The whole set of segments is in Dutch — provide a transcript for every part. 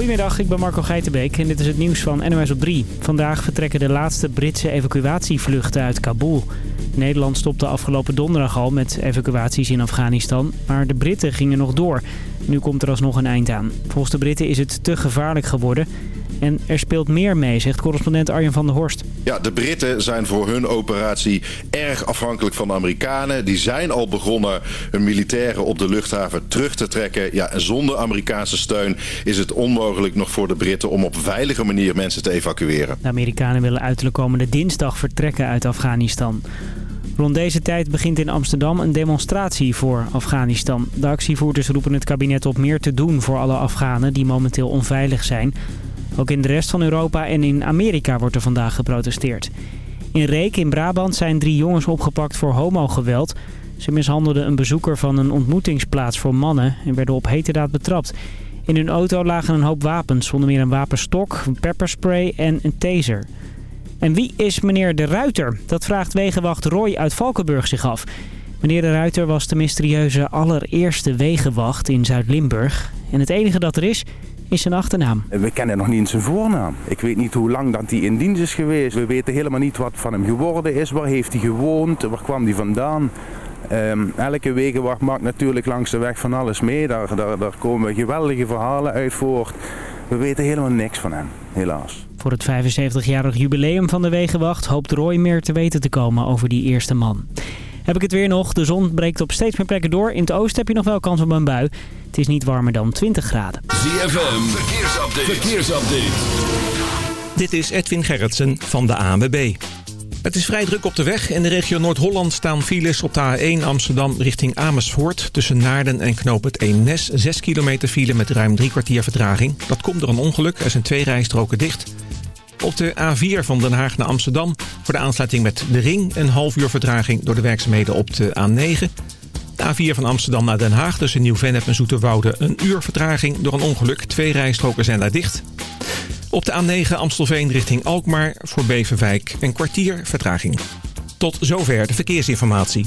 Goedemiddag, ik ben Marco Geitenbeek en dit is het nieuws van NOS op 3. Vandaag vertrekken de laatste Britse evacuatievluchten uit Kabul. Nederland stopte afgelopen donderdag al met evacuaties in Afghanistan, maar de Britten gingen nog door. Nu komt er alsnog een eind aan. Volgens de Britten is het te gevaarlijk geworden en er speelt meer mee, zegt correspondent Arjen van der Horst. Ja, de Britten zijn voor hun operatie erg afhankelijk van de Amerikanen. Die zijn al begonnen hun militairen op de luchthaven terug te trekken. Ja, en zonder Amerikaanse steun is het onmogelijk nog voor de Britten om op veilige manier mensen te evacueren. De Amerikanen willen uiterlijk komende dinsdag vertrekken uit Afghanistan. Rond deze tijd begint in Amsterdam een demonstratie voor Afghanistan. De actievoerders roepen het kabinet op meer te doen voor alle Afghanen die momenteel onveilig zijn. Ook in de rest van Europa en in Amerika wordt er vandaag geprotesteerd. In Reek in Brabant zijn drie jongens opgepakt voor homogeweld. Ze mishandelden een bezoeker van een ontmoetingsplaats voor mannen en werden op heterdaad betrapt. In hun auto lagen een hoop wapens, onder meer een wapenstok, een pepperspray en een taser. En wie is meneer De Ruiter? Dat vraagt wegenwacht Roy uit Valkenburg zich af. Meneer De Ruiter was de mysterieuze allereerste wegenwacht in Zuid-Limburg. En het enige dat er is, is zijn achternaam. We kennen nog niet zijn voornaam. Ik weet niet hoe lang dat hij in dienst is geweest. We weten helemaal niet wat van hem geworden is. Waar heeft hij gewoond? Waar kwam hij vandaan? Um, elke wegenwacht maakt natuurlijk langs de weg van alles mee. Daar, daar, daar komen geweldige verhalen uit voort. We weten helemaal niks van hem, helaas. Voor het 75-jarig jubileum van de Wegenwacht hoopt Roy meer te weten te komen over die eerste man. Heb ik het weer nog. De zon breekt op steeds meer plekken door. In het oosten heb je nog wel kans op een bui. Het is niet warmer dan 20 graden. ZFM, verkeersupdate. verkeersupdate. Dit is Edwin Gerritsen van de ANWB. Het is vrij druk op de weg. In de regio Noord-Holland staan files op de A1 Amsterdam richting Amersfoort. Tussen Naarden en Knoop het Eemnes. 6 kilometer file met ruim drie kwartier vertraging. Dat komt door een ongeluk. Er zijn twee rijstroken dicht. Op de A4 van Den Haag naar Amsterdam voor de aansluiting met de Ring een half uur vertraging door de werkzaamheden op de A9. De A4 van Amsterdam naar Den Haag tussen Nieuw-Vennep en Zoeterwoude een uur vertraging door een ongeluk. Twee rijstroken zijn daar dicht. Op de A9 Amstelveen richting Alkmaar voor Beverwijk een kwartier vertraging. Tot zover de verkeersinformatie.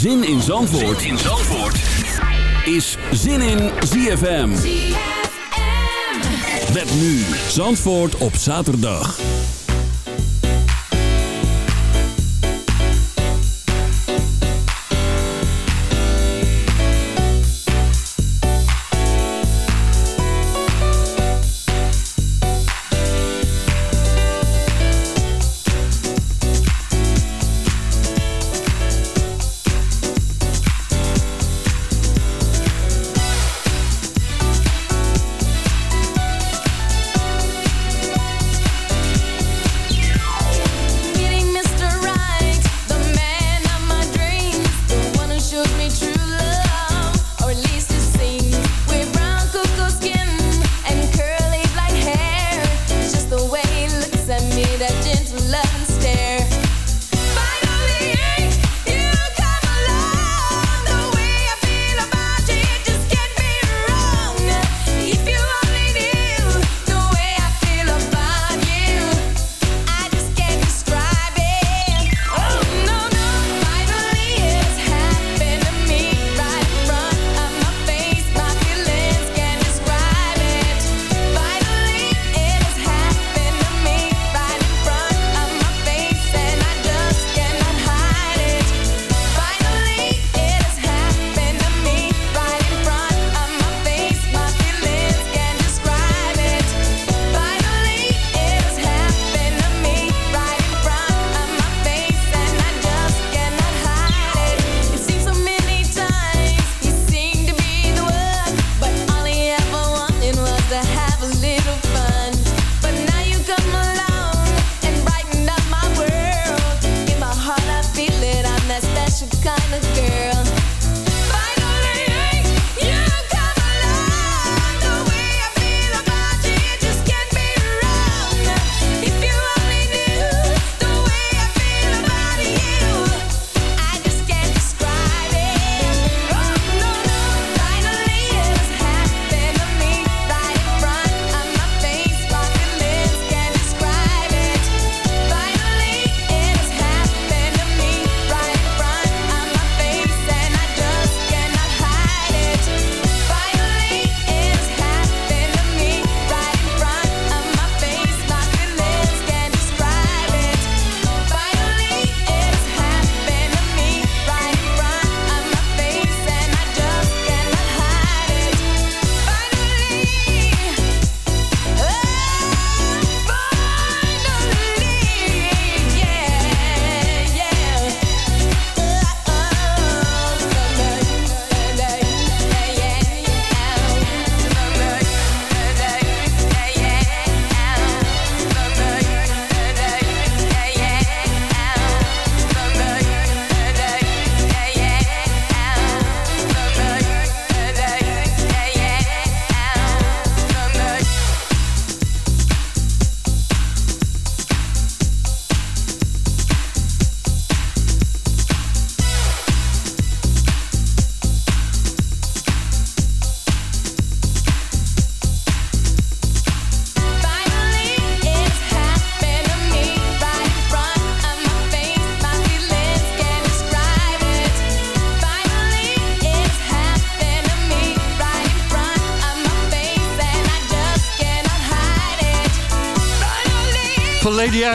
Zin in Zandvoort, zin in Zandvoort. is Zin in ZFM. Met nu Zandvoort op zaterdag.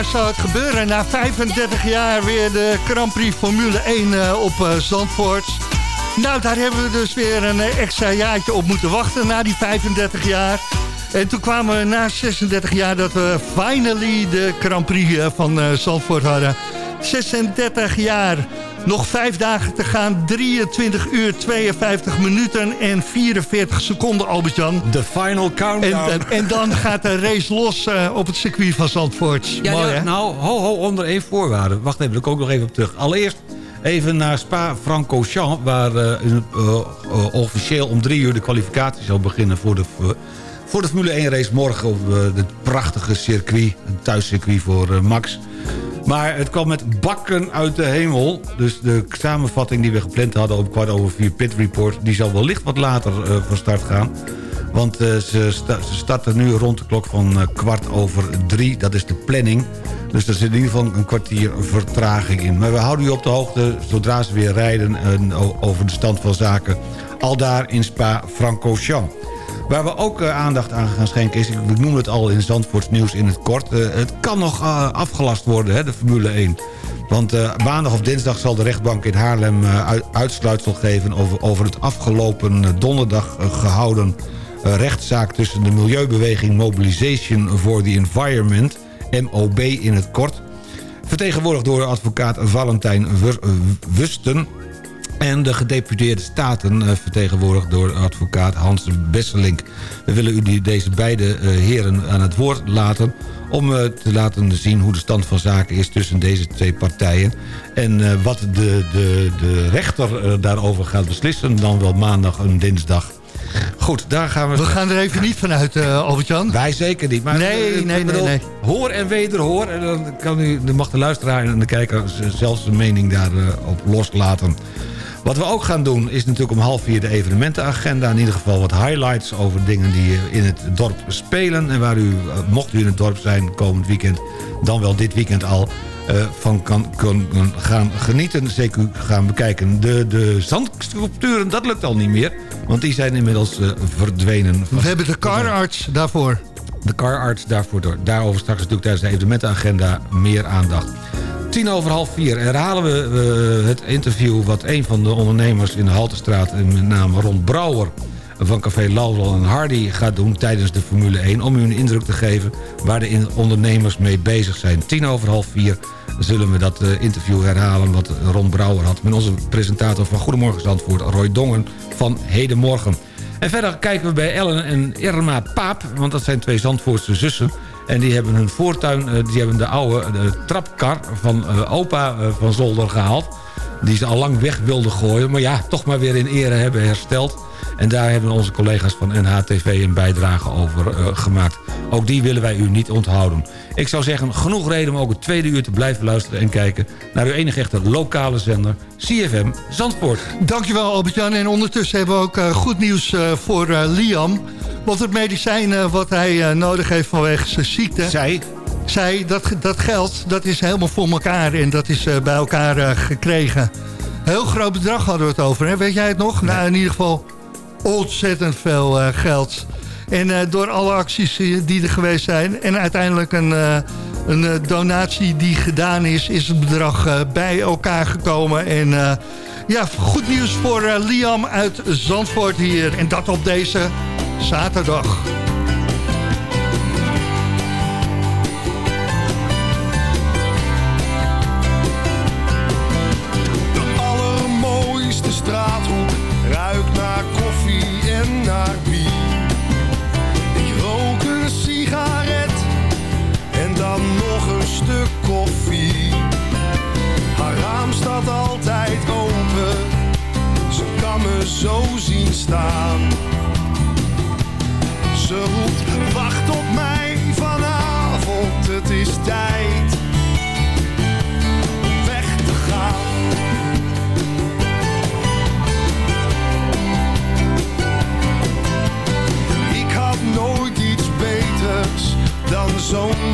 Zou het gebeuren. Na 35 jaar weer de Grand Prix Formule 1 op Zandvoort. Nou, daar hebben we dus weer een extra jaartje op moeten wachten na die 35 jaar. En toen kwamen we na 36 jaar dat we finally de Grand Prix van Zandvoort hadden. 36 jaar. Nog vijf dagen te gaan. 23 uur, 52 minuten en 44 seconden, Albert-Jan. De final countdown. En, en, dan gaat de race los uh, op het circuit van Zandvoort. Ja, Mooi, ja, nou, ho, ho, onder één voorwaarde. Wacht even, daar kom ik ook nog even op terug. Allereerst even naar Spa-Francorchamps... waar uh, uh, officieel om drie uur de kwalificatie zal beginnen... voor de, voor de Formule 1 race morgen op het prachtige circuit. Een thuiscircuit voor Max... Maar het kwam met bakken uit de hemel. Dus de samenvatting die we gepland hadden op kwart over vier Pit Report... die zal wellicht wat later uh, van start gaan. Want uh, ze, sta ze, starten nu rond de klok van uh, kwart over drie. Dat is de planning. Dus er zit in ieder geval een kwartier vertraging in. Maar we houden u op de hoogte zodra ze weer rijden... over de stand van zaken. Al daar in Spa-Francorchamps. Waar we ook uh, aandacht aan gaan schenken is... ik noem het al in Zandvoorts nieuws in het kort... Uh, het kan nog uh, afgelast worden, hè, de Formule 1. Want maandag of dinsdag zal de rechtbank in Haarlem uitsluitsel geven... over, het afgelopen donderdag gehouden rechtszaak... tussen de milieubeweging Mobilization for the Environment... MOB in het kort... vertegenwoordigd door advocaat Valentijn Wusten en de gedeputeerde staten uh, vertegenwoordigd door advocaat Hans Besselink. We willen u deze beide uh, heren aan het woord laten... om uh, te laten zien hoe de stand van zaken is tussen deze twee partijen. En wat de, de, de rechter daarover gaat beslissen... dan wel maandag en dinsdag. Goed, daar gaan we... We gaan er even niet vanuit, uh, Albert-Jan. Wij zeker niet. Maar nee, nee, nee, nee. Hoor en wederhoor. En dan, kan u, dan mag de luisteraar en de kijker zelfs zijn mening daarop loslaten. Wat we ook gaan doen is natuurlijk om half vier de evenementenagenda. In ieder geval wat highlights over dingen die in het dorp spelen. En waar u, eh, mocht u in het dorp zijn komend weekend, dan wel dit weekend al... Uh, van kan, kan, gaan genieten, zeker gaan bekijken. De, de zandsculpturen, dat lukt al niet meer. Want die zijn inmiddels uh, verdwenen. We hebben de cararts daarvoor. De cararts daarvoor. Door. Daarover straks natuurlijk tijdens de evenementenagenda meer aandacht tien over half vier herhalen we het interview... wat een van de ondernemers in de Haltestraat... met name Ron Brouwer van Café Laudel en Hardy gaat doen tijdens de Formule 1... om u een indruk te geven waar de ondernemers mee bezig zijn. Tien over half vier zullen we dat eh, interview herhalen... wat Ron Brouwer had met onze presentator van Goedemorgen Zandvoort... Roy Dongen van Hedenmorgen. En verder kijken we bij Ellen en Irma Paap... want dat zijn twee Zandvoortse zussen... En die hebben hun voortuin, eh, die hebben de oude de trapkar van eh, opa eh, van Zolder gehaald. Die ze al lang weg wilden gooien. Maar ja, toch maar weer in ere hebben hersteld. En daar hebben onze collega's van NHTV een bijdrage over gemaakt. Ook die willen wij u niet onthouden. Ik zou zeggen, genoeg reden om ook het tweede uur te blijven luisteren... en kijken naar uw enige echte lokale zender, CFM Zandvoort. Dankjewel Albert-Jan. En ondertussen hebben we ook goed nieuws voor Liam... Want het medicijn uh, wat hij uh, nodig heeft vanwege zijn ziekte... Zij? Zij, dat, dat geld, dat is helemaal voor elkaar en dat is uh, bij elkaar gekregen. Heel groot bedrag hadden we het over, hè? weet jij het nog? Nee. Nou, in ieder geval ontzettend veel geld. En door alle acties die er geweest zijn... en uiteindelijk een, een donatie die gedaan is... is het bedrag bij elkaar gekomen. En ja, goed nieuws voor Liam uit Zandvoort hier. En dat op deze zaterdag. Altijd open, ze kan me zo zien staan. Ze roept, wacht op mij vanavond, het is tijd om weg te gaan. Ik had nooit iets beters dan zo'n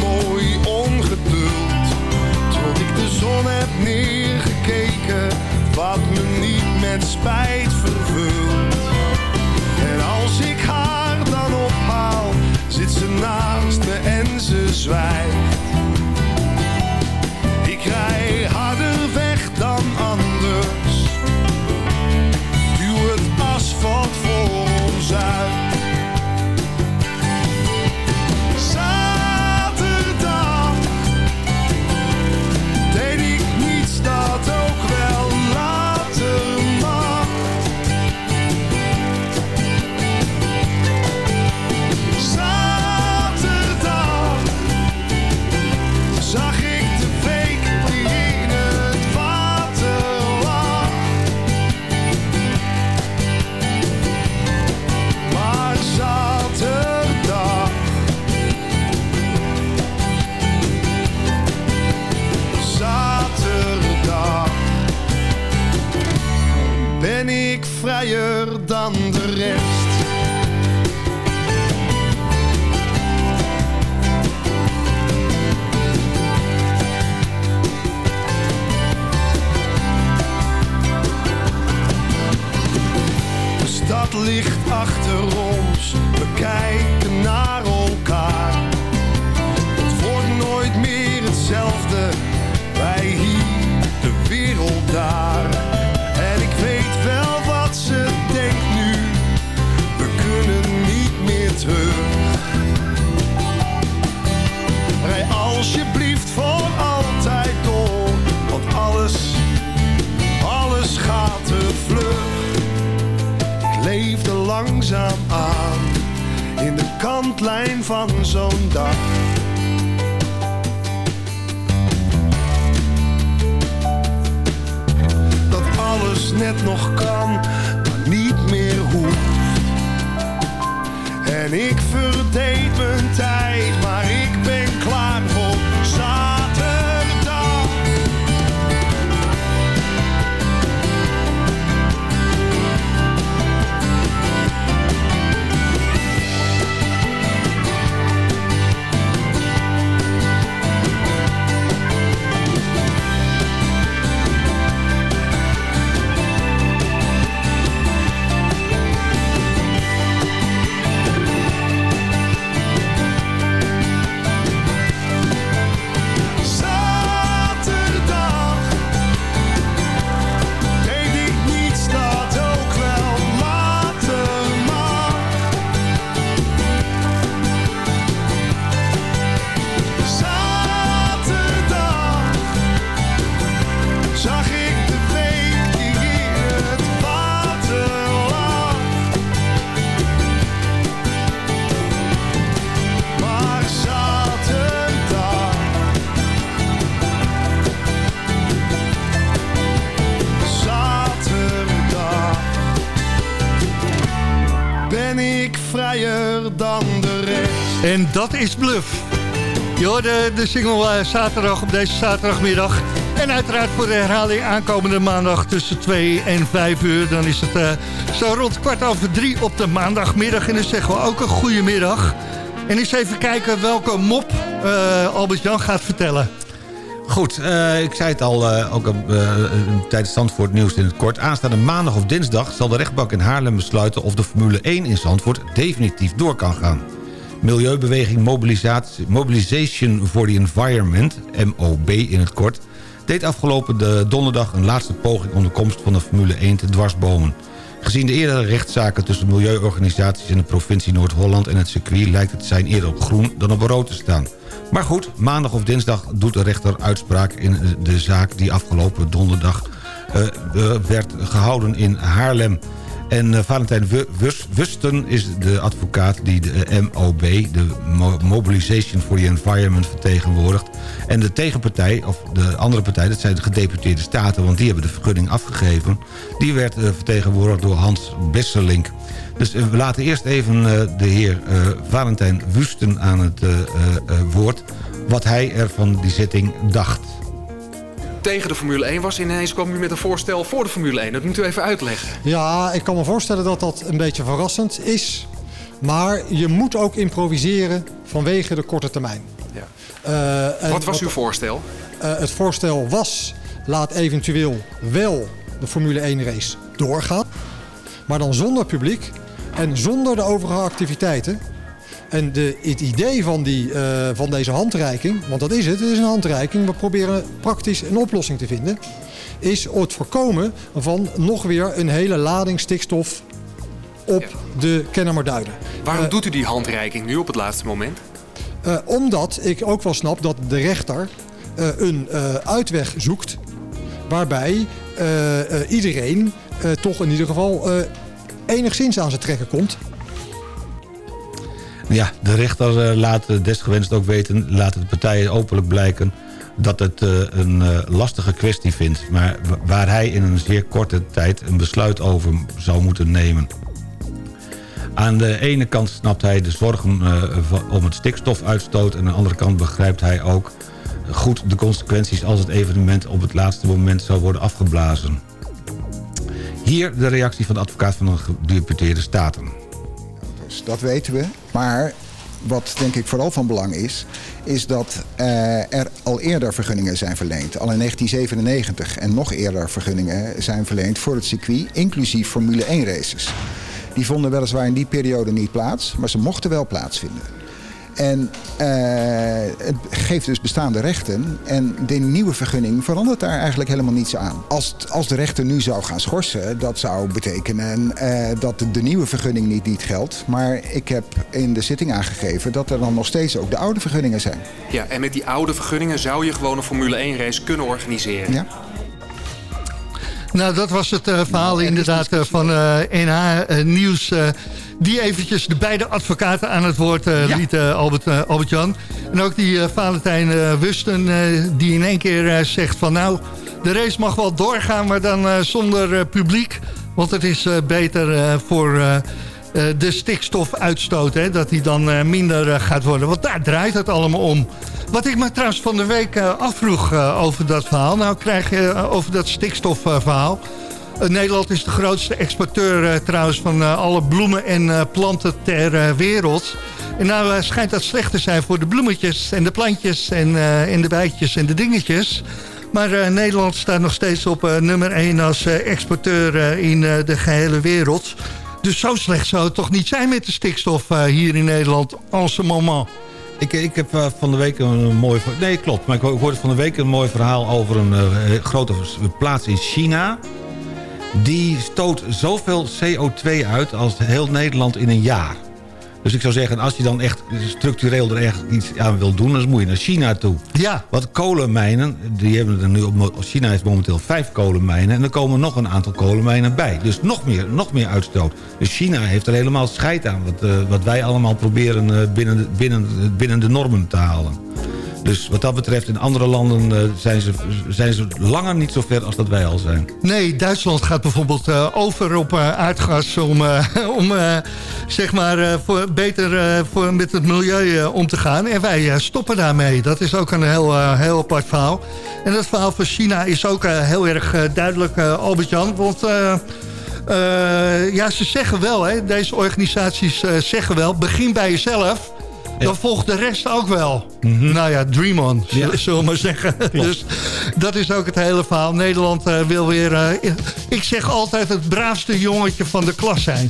laat me niet met spijt vervult. En als ik haar dan ophaal, zit ze naast me en ze zwijgt. Ik krijg. Langzaam aan in de kantlijn van zo'n dag. Dat alles net nog kan, maar niet meer hoeft. En ik verdeed mijn tijd, ben ik vrijer dan de rest. En dat is Bluff. Je hoorde de single eh, zaterdag op deze zaterdagmiddag. En uiteraard voor de herhaling aankomende maandag tussen 2 en 5 uur. Dan is het eh, zo rond kwart over drie op de maandagmiddag. En dan zeggen we ook een goede middag. En eens even kijken welke mop eh, Albert-Jan gaat vertellen. Goed, eh, ik zei het al, eh, ook uh, tijdens Zandvoort nieuws in het kort. Aanstaande maandag of dinsdag zal de rechtbank in Haarlem besluiten... of de Formule 1 in Zandvoort definitief door kan gaan. Milieubeweging Mobilization for the Environment, MOB in het kort... deed afgelopen de donderdag een laatste poging om de komst van de Formule 1 te dwarsbomen. Gezien de eerdere rechtszaken tussen milieuorganisaties in de provincie Noord-Holland en het circuit... lijkt het zijn eerder op groen dan op rood te staan. Maar goed, maandag of dinsdag doet de rechter uitspraak in de zaak... die afgelopen donderdag eh, eh, werd gehouden in Haarlem. En uh, Valentijn Wus- Wusten is de advocaat die de MOB... de Mo- Mobilization for the Environment vertegenwoordigt. En de tegenpartij, of de andere partij, dat zijn de gedeputeerde staten... want die hebben de vergunning afgegeven. Die werd uh, vertegenwoordigd door Hans Besselink. Dus we laten eerst even de heer Valentijn Wusten aan het woord... wat hij er van die zitting dacht tegen de Formule 1 was. Ineens kwam u met een voorstel voor de Formule 1. Dat moet u even uitleggen. Ja, ik kan me voorstellen dat dat een beetje verrassend is. Maar je moet ook improviseren vanwege de korte termijn. Ja. Uh, wat was uw voorstel? Uh, het voorstel was, laat eventueel wel de Formule 1 race doorgaan. Maar dan zonder publiek en zonder de overige activiteiten. En de, het idee van, die, uh, van deze handreiking, want dat is het, het is een handreiking. We proberen praktisch een oplossing te vinden. Is het voorkomen van nog weer een hele lading stikstof op ja. de Kennemerduinen. Waarom uh, doet u die handreiking nu op het laatste moment? Uh, omdat ik ook wel snap dat de rechter een uitweg zoekt... waarbij iedereen toch in ieder geval enigszins aan zijn trekken komt... Ja, de rechter uh, laat desgewenst ook weten, laat de partijen openlijk blijken dat het uh, een uh, lastige kwestie vindt. Maar waar hij in een zeer korte tijd een besluit over zou moeten nemen. Aan de ene kant snapt hij de zorgen om het stikstofuitstoot... en aan de andere kant begrijpt hij ook goed de consequenties... als het evenement op het laatste moment zou worden afgeblazen. Hier de reactie van de advocaat van de gedeputeerde staten. Dat weten we. Maar wat denk ik vooral van belang is... is dat uh, er al eerder vergunningen zijn verleend. Al in 1997 en nog eerder vergunningen zijn verleend voor het circuit... inclusief Formule 1 races. Die vonden weliswaar in die periode niet plaats, maar ze mochten wel plaatsvinden. En eh, het geeft dus bestaande rechten. En de nieuwe vergunning verandert daar eigenlijk helemaal niets aan. Als, als de rechter nu zou gaan schorsen, dat zou betekenen eh, dat de, nieuwe vergunning niet, niet geldt. Maar ik heb in de zitting aangegeven dat er dan nog steeds ook de oude vergunningen zijn. Ja, en met die oude vergunningen zou je gewoon een Formule 1 race kunnen organiseren. Ja. Nou, dat was het eh, verhaal inderdaad van eh, NH Nieuws. Die eventjes de beide advocaten aan het woord eh, liet, eh, Albert, eh, Albert-Jan. En ook die Valentijn Wusten, die in één keer zegt van... nou, de race mag wel doorgaan, maar dan zonder publiek. Want het is beter voor... de stikstofuitstoot, hè, dat die dan minder gaat worden. Want daar draait het allemaal om. Wat ik me trouwens van de week afvroeg over dat verhaal. Nou krijg je over dat stikstofverhaal. Eh, Nederland is de grootste exporteur eh, trouwens van eh, alle bloemen en planten ter wereld. En nou schijnt dat slecht te zijn voor de bloemetjes en de plantjes en, en de bijtjes en de dingetjes. Maar Nederland staat nog steeds op nummer 1 als exporteur in de gehele wereld. Dus zo slecht zou het toch niet zijn met de stikstof hier in Nederland, en ce moment. Ik, ik heb van de week een mooi... Nee, klopt. Maar ik ho- ik hoorde van de week een mooi verhaal over een grote plaats in China. Die stoot zoveel CO2 uit als heel Nederland in een jaar. Dus ik zou zeggen, als je dan echt structureel er echt iets aan wil doen... dan moet je naar China toe. Ja. Want kolenmijnen, die hebben er nu op, China heeft momenteel vijf kolenmijnen... en er komen nog een aantal kolenmijnen bij. Dus nog meer, nog meer uitstoot. Dus China heeft er helemaal scheid aan... wat, eh, wat wij allemaal proberen eh, binnen, de- binnen, binnen de normen te halen. Dus wat dat betreft, in andere landen eh, zijn, ze, zijn ze langer niet zo ver als dat wij al zijn. Nee, Duitsland gaat bijvoorbeeld eh, over op eh, aardgas om, om zeg maar, voor, beter voor, met het milieu om te gaan. En wij stoppen daarmee. Dat is ook een heel, heel apart verhaal. En dat verhaal van China is ook heel erg duidelijk, Albert-Jan. Want ja, ze zeggen wel, hè, deze organisaties zeggen wel... begin bij jezelf... Dan volgt de rest ook wel. Nou ja, dream on, zullen we maar zeggen. Dus dat is ook het hele verhaal. Nederland eh, wil weer, eh, ik zeg altijd, het braafste jongetje van de klas zijn.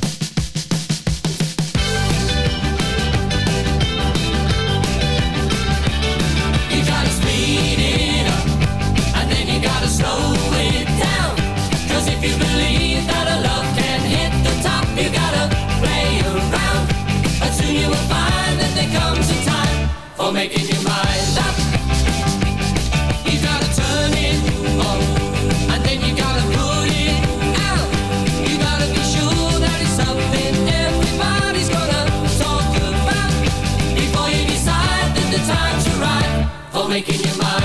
Making your mind up. You gotta turn it on, and then you gotta put it out. You gotta be sure that it's something everybody's gonna talk about before you decide that the time's right for making your mind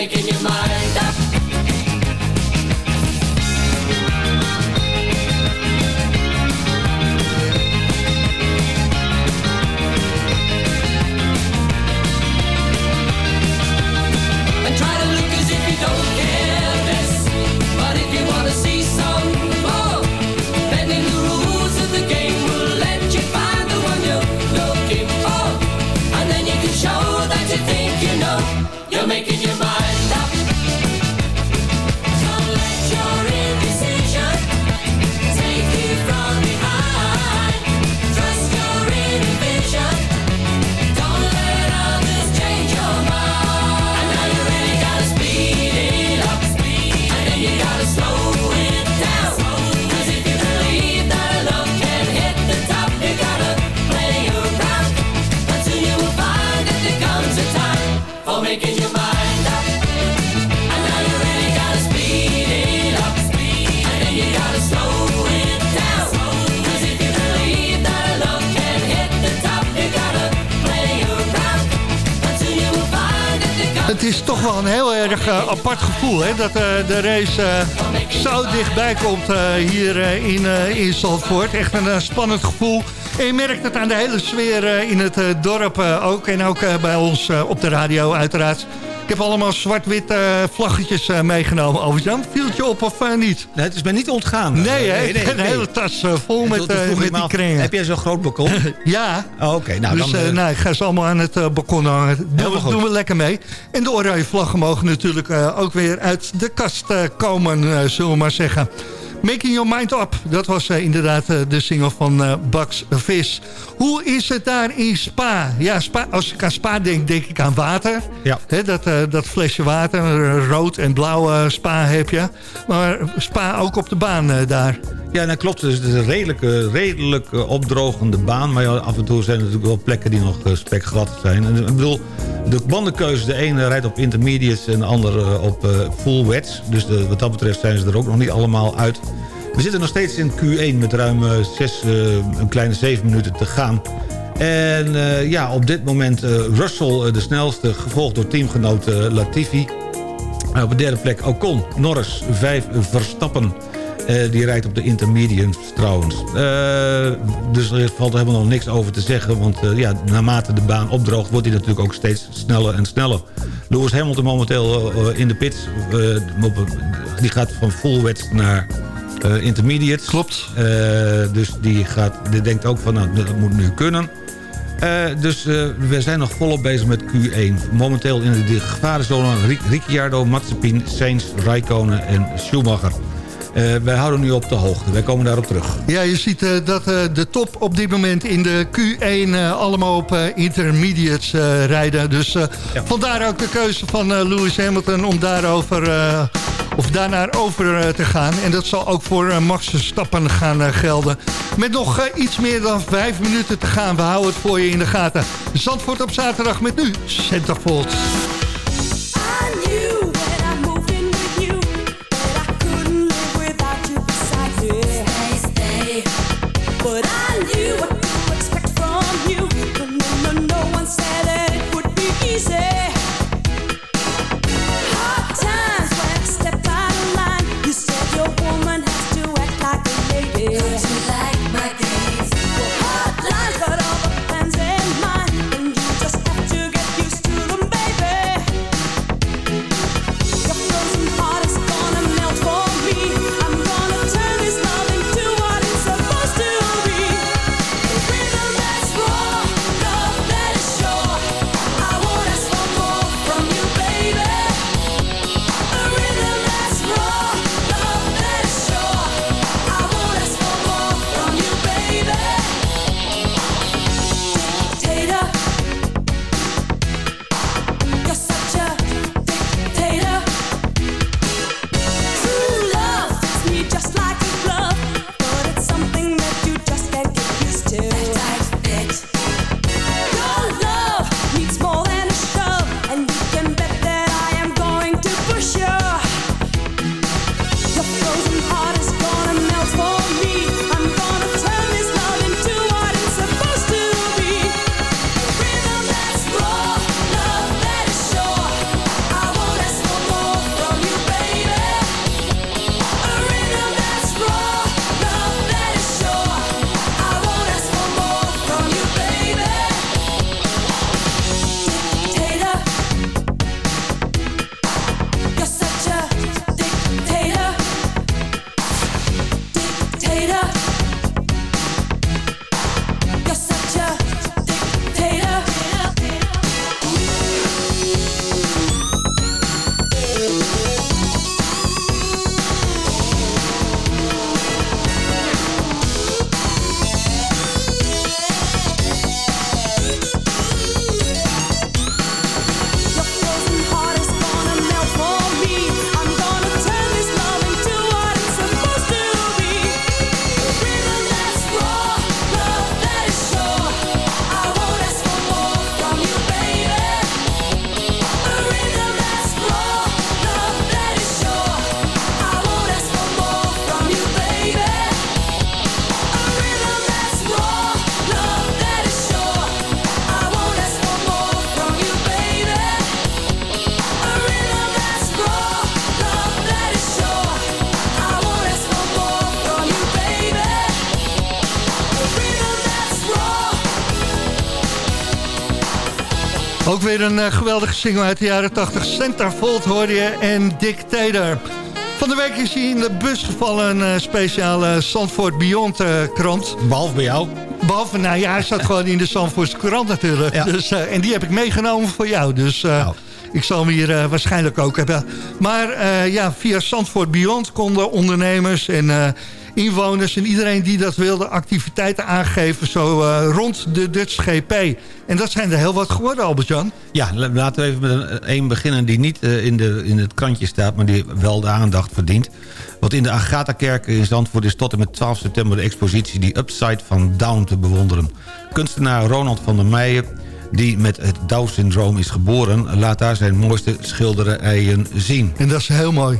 making your mind Het is toch wel een heel erg eh, apart gevoel hè, dat eh, de race eh, zo dichtbij komt hier in, in Zandvoort. Echt een spannend gevoel. En je merkt het aan de hele sfeer in het dorp ook. En ook bij ons op de radio uiteraard. Ik heb allemaal zwart-wit eh, vlaggetjes eh, meegenomen. Albert-Jan, viel het je op of eh, niet? Nee, het is mij niet ontgaan. Nee, hè? Nee, nee, een hele tas vol met, met me die kringen. Heb jij zo'n groot balkon? ja. Oh, Oké, nou dus dan... nou, ik ga ze allemaal aan het balkon hangen. We- goed. doen we lekker mee. En de oranje vlaggen mogen natuurlijk ook weer uit de kast komen, zullen we maar zeggen. Making Your Mind Up, dat was eh, inderdaad eh, de single van eh Bugs Vis. Hoe is het daar in Spa? Ja, Spa, als ik aan Spa denk, denk ik aan water. Ja. Dat, dat flesje water, rood en blauw Spa heb je. Maar Spa ook op de baan daar. Ja, dat klopt. Dus het is een redelijk, redelijk opdrogende baan. Maar ja, af en toe zijn er natuurlijk wel plekken die nog uh, spekglad zijn. En, ik bedoel, de bandenkeuze, de ene rijdt op intermediates en de andere op full wets. Dus de- wat dat betreft zijn ze er ook nog niet allemaal uit. We zitten nog steeds in Q1 met ruim eh, zes, eh, een kleine zeven minuten te gaan. En eh, ja, op dit moment eh, Russell eh, de snelste, gevolgd door teamgenoot eh, Latifi. Uh, op de derde plek Ocon, Norris, vijf Verstappen. Eh, die rijdt op de intermediates trouwens. Eh, dus er valt helemaal nog niks over te zeggen. Want eh, ja, naarmate de baan opdroogt... wordt hij natuurlijk ook steeds sneller en sneller. Lewis Hamilton momenteel eh, in de pits. eh, die gaat van full wets naar eh, intermediates. Klopt. Eh, dus die, gaat, die denkt ook van, nou, dat moet nu kunnen. Eh, dus we zijn nog volop bezig met Q1. Momenteel in de, gevarenzone Ric- Ricciardo, Mazepin, Sainz, Raikkonen en Schumacher. Eh, wij houden nu op de hoogte. Wij komen daarop terug. Ja, je ziet dat de top op dit moment in de Q1 eh, allemaal op intermediates rijden. Dus vandaar ook de keuze van Lewis Hamilton om daarover, of daarnaar over eh, te gaan. En dat zal ook voor eh, Max Verstappen gaan eh, gelden. Met nog iets meer dan vijf minuten te gaan. We houden het voor je in de gaten. Zandvoort op zaterdag met nu Centerfold. Weer een eh, geweldige single uit de jaren 80. Centerfold hoorde je en Dictator. Van de week is hij in de bus gevallen, een eh, speciale Zandvoort Beyond eh, krant. Behalve bij jou. Behalve, nou ja, hij zat gewoon in de Zandvoortse krant natuurlijk. Dus, en die heb ik meegenomen voor jou. Dus eh, ik zal hem hier waarschijnlijk ook hebben. Maar ja, via Zandvoort Beyond konden ondernemers en inwoners... en iedereen die dat wilde activiteiten aangeven... zo eh, rond de Dutch GP. En dat zijn er heel wat geworden, Albert-Jan. Ja, la- laten we even met een, een beginnen die niet eh, in, de, in het krantje staat... maar die wel de aandacht verdient. Want in de Agatha-kerk in Zandvoort is tot en met 12 september... de expositie die Upside van Down te bewonderen. Kunstenaar Ronald van der Meijen die met het Down-syndroom is geboren... laat daar zijn mooiste schilderijen zien. En dat is heel mooi.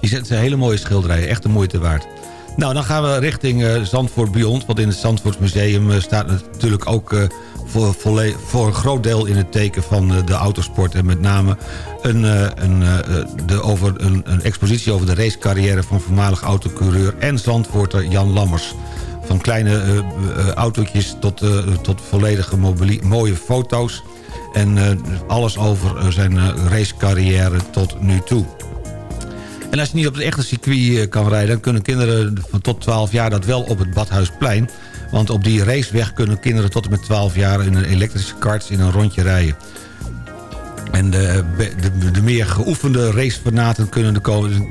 Die zijn hele mooie schilderijen, echt de moeite waard. Nou, dan gaan we richting eh, Zandvoort Beyond. Want in het Zandvoortsmuseum eh, staat natuurlijk ook eh, voor, voor een groot deel in het teken van de autosport. En met name een, een, de, over, een, een expositie over de racecarrière van voormalig autocoureur en Zandvoorter Jan Lammers. Van kleine autootjes tot, tot volledige mooie foto's. En alles over zijn racecarrière tot nu toe. En als je niet op het echte circuit eh, kan rijden... dan kunnen kinderen van tot 12 jaar dat wel op het Badhuisplein. Want op die raceweg kunnen kinderen tot en met 12 jaar... in een elektrische karts in een rondje rijden. En de, de, meer geoefende racefanaten kunnen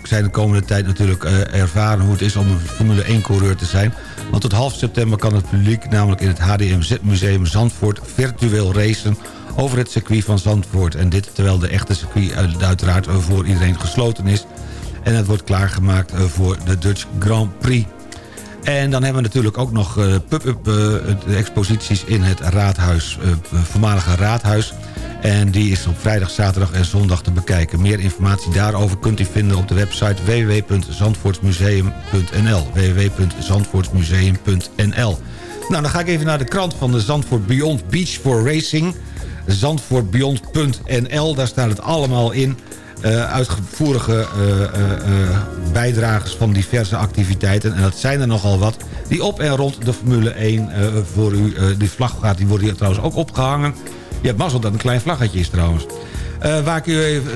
zijn de komende tijd natuurlijk eh, ervaren... hoe het is om een Formule 1-coureur te zijn. Want tot half september kan het publiek namelijk in het HDMZ-museum Zandvoort... virtueel racen over het circuit van Zandvoort. En dit terwijl de echte circuit uit- uiteraard eh, voor iedereen gesloten is. En het wordt klaargemaakt eh, voor de Dutch Grand Prix. En dan hebben we natuurlijk ook nog eh, eh, exposities in het raadhuis, voormalige raadhuis. En die is op vrijdag, zaterdag en zondag te bekijken. Meer informatie daarover kunt u vinden op de website www.zandvoortsmuseum.nl www.zandvoortsmuseum.nl Nou, dan ga ik even naar de krant van de Zandvoort Beyond Beach for Racing. Zandvoortbeyond.nl, daar staat het allemaal in. Eh, uitgevoerige eh, eh, eh, bijdragers van diverse activiteiten. En dat zijn er nogal wat. Die op en rond de Formule 1 eh, voor u... die vlag gaat, die wordt hier trouwens ook opgehangen. Je hebt mazzel dat een klein vlaggetje is trouwens. Eh, waar ik, u even,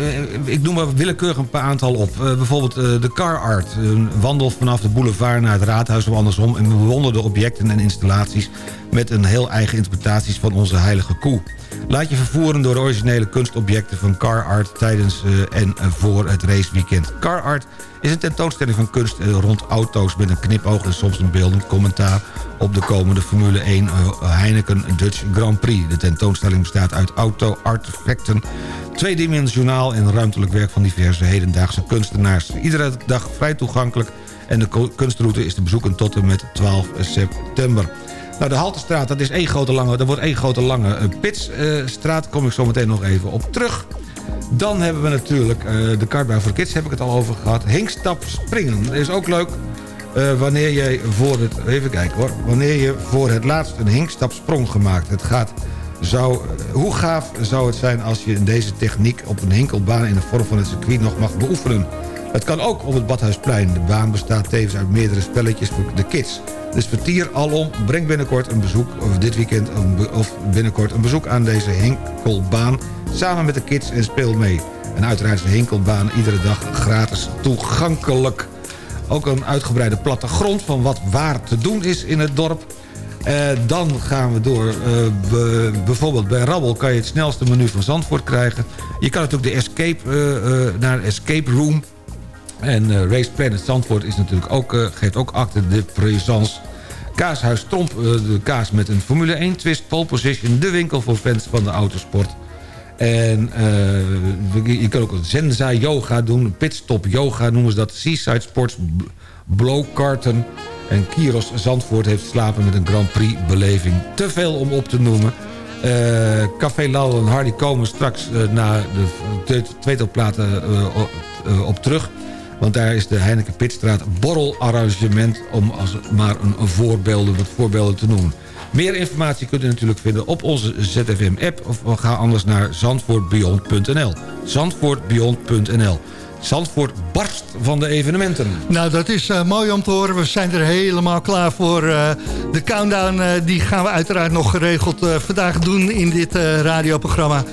ik noem maar willekeurig een paar aantal op. Bijvoorbeeld de Car Art. Een wandel vanaf de boulevard naar het raadhuis of andersom... en bewonder de objecten en installaties... met een heel eigen interpretaties van onze heilige koe. Laat je vervoeren door originele kunstobjecten van Car Art... tijdens eh, en eh, voor het raceweekend. Car Art is een tentoonstelling van kunst eh, rond auto's... met een knipoog en soms een beeldend commentaar... op de komende Formule 1 eh, Heineken Dutch Grand Prix. De tentoonstelling bestaat uit auto-artefacten... tweedimensionaal en ruimtelijk werk van diverse hedendaagse kunstenaars. Iedere dag vrij toegankelijk... en de kunstroute is te bezoeken tot en met 12 september. Nou, de Haltestraat, dat is één grote lange, dat wordt één grote lange eh, pitsstraat. kom ik zo meteen nog even op terug. Dan hebben we natuurlijk eh, de kartbaan voor kids, heb ik het al over gehad. Hinkstap springen, dat is ook leuk. eh, wanneer je voor het, even kijken hoor, wanneer je voor het laatst een hinkstap sprong gemaakt. Het gaat, zou, hoe gaaf zou het zijn als je deze techniek op een hinkelbaan in de vorm van het circuit nog mag beoefenen. Het kan ook op het Badhuisplein. De baan bestaat tevens uit meerdere spelletjes voor de kids. Dus vertier alom, breng binnenkort een bezoek, of dit weekend of binnenkort een bezoek aan deze hinkelbaan. Samen met de kids en speel mee. En uiteraard is de hinkelbaan iedere dag gratis toegankelijk. Ook een uitgebreide plattegrond van wat waar te doen is in het dorp. Eh, dan gaan we door. Eh, be- bijvoorbeeld bij Rabbel kan je het snelste menu van Zandvoort krijgen. Je kan natuurlijk de escape, eh, naar escape room. En eh, Race Planet Zandvoort is natuurlijk ook, eh, geeft ook acte de présence. Kaashuis Tromp, eh, de kaas met een Formule 1 twist, pole position. De winkel voor fans van de autosport. En je kan ook een Zenza yoga doen, pitstop yoga noemen ze dat. Seaside Sports Blowkarten. En Kiros Zandvoort heeft slapen met een Grand Prix beleving. Te veel om op te noemen. Café Lal en Hardy komen straks na de de tweetalplaten op- eh, op terug. Want daar is de Heineken Pitstraat borrelarrangement... om als maar een, voorbeelden, wat voorbeelden te noemen. Meer informatie kunt u natuurlijk vinden op onze ZFM-app... of ga anders naar zandvoortbeyond.nl. Zandvoortbeyond.nl. Zandvoort barst van de evenementen. Nou, dat is eh, mooi om te horen. We zijn er helemaal klaar voor. eh, de countdown eh, die gaan we uiteraard nog geregeld vandaag doen in dit radioprogramma.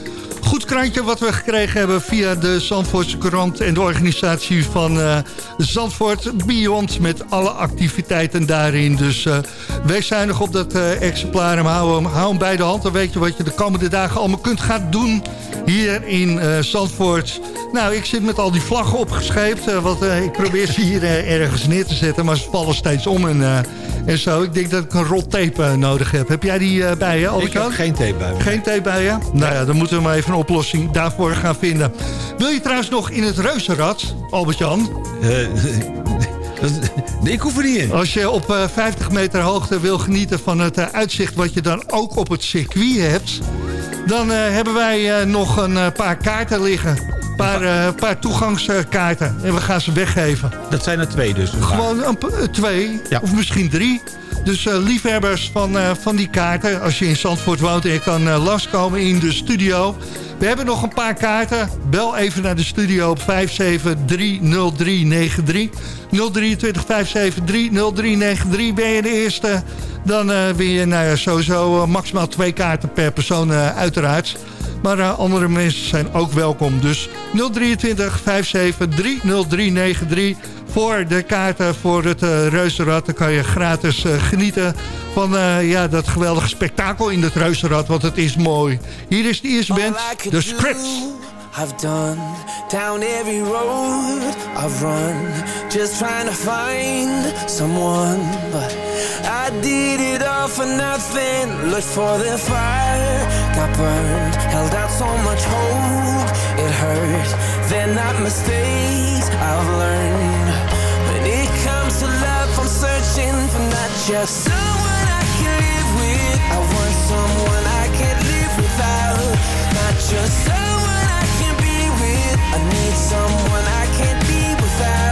Goed krantje wat we gekregen hebben via de Zandvoortse krant... en de organisatie van eh, Zandvoort Beyond... met alle activiteiten daarin. Dus eh, wees zuinig op dat eh, exemplaar en hou hem, hou hem bij de hand. Dan weet je wat je de komende dagen allemaal kunt gaan doen hier in Zandvoort. Nou, ik zit met al die vlaggen opgescheept. want ik probeer ze hier ergens neer te zetten... maar ze vallen steeds om en, en zo. Ik denk dat ik een rol tape nodig heb. Heb jij die bij je, Ik Albert-Jan? heb geen tape bij me. Geen tape bij je? Nou ja, dan moeten we maar even een oplossing daarvoor gaan vinden. Wil je trouwens nog in het reuzenrad, Albert-Jan? nee, ik hoef er niet in. Als je op eh, 50 meter hoogte wil genieten van het eh, uitzicht... wat je dan ook op het circuit hebt... dan eh, hebben wij eh, nog een eh, paar kaarten liggen. Een paar, eh, paar toegangskaarten. En we gaan ze weggeven. Dat zijn er twee dus. Gewoon een, eh, twee, of misschien drie. Dus eh, liefhebbers van, eh, van die kaarten, als je in Zandvoort woont... en je kan eh, langskomen in de studio. We hebben nog een paar kaarten. Bel even naar de studio op 5730393. 023 5730393. Ben je de eerste, dan ben je nou ja, sowieso maximaal twee kaarten per persoon uiteraard. Maar eh, andere mensen zijn ook welkom. Dus 023 57 30393 voor de kaarten voor het uh, Reuzenrad. Dan kan je gratis eh, genieten van eh, ja, dat geweldige spektakel in het Reuzenrad. Want het is mooi. Hier is de eerste band, The Scripts. I've done down every road I've run, just trying to find someone. But I did it all for nothing. Looked for the fire, got burned, held out so much hope. It hurt, they're not mistakes I've learned. When it comes to love, I'm searching for not just someone I can live with. I want someone I can't live without. Not just someone I can be with. I need someone I can't be without.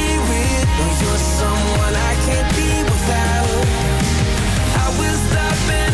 you're someone I can't be without. I will stop at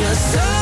just someone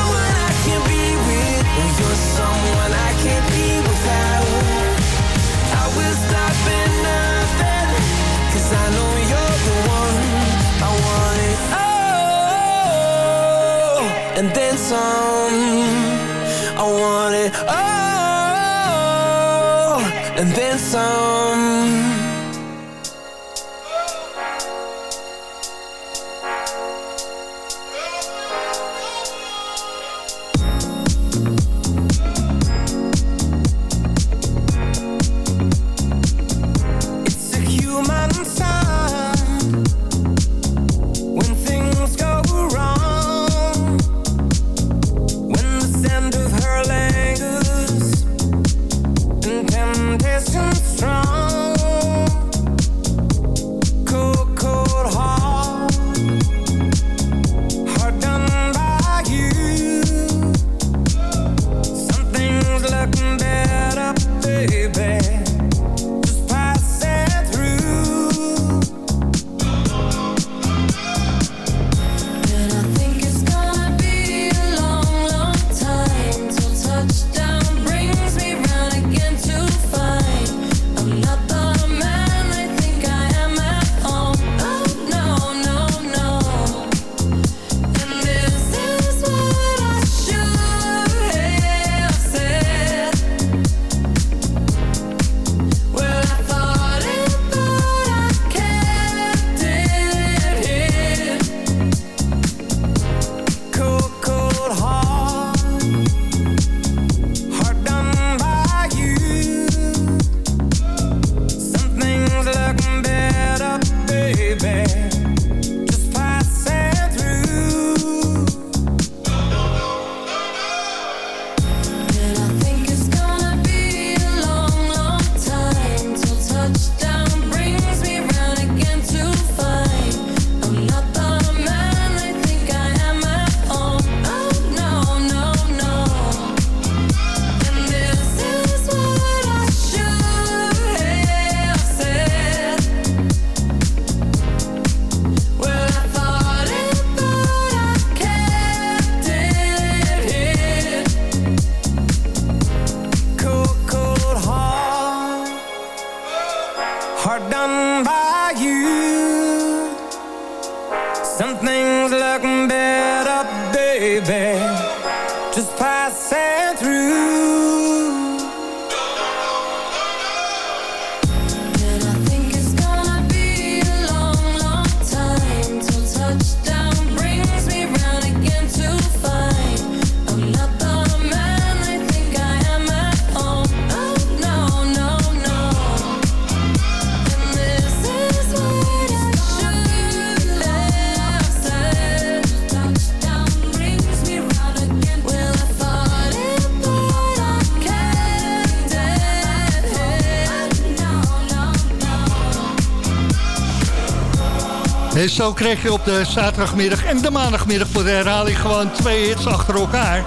zo kreeg je op de zaterdagmiddag en de maandagmiddag voor de herhaling gewoon twee hits achter elkaar.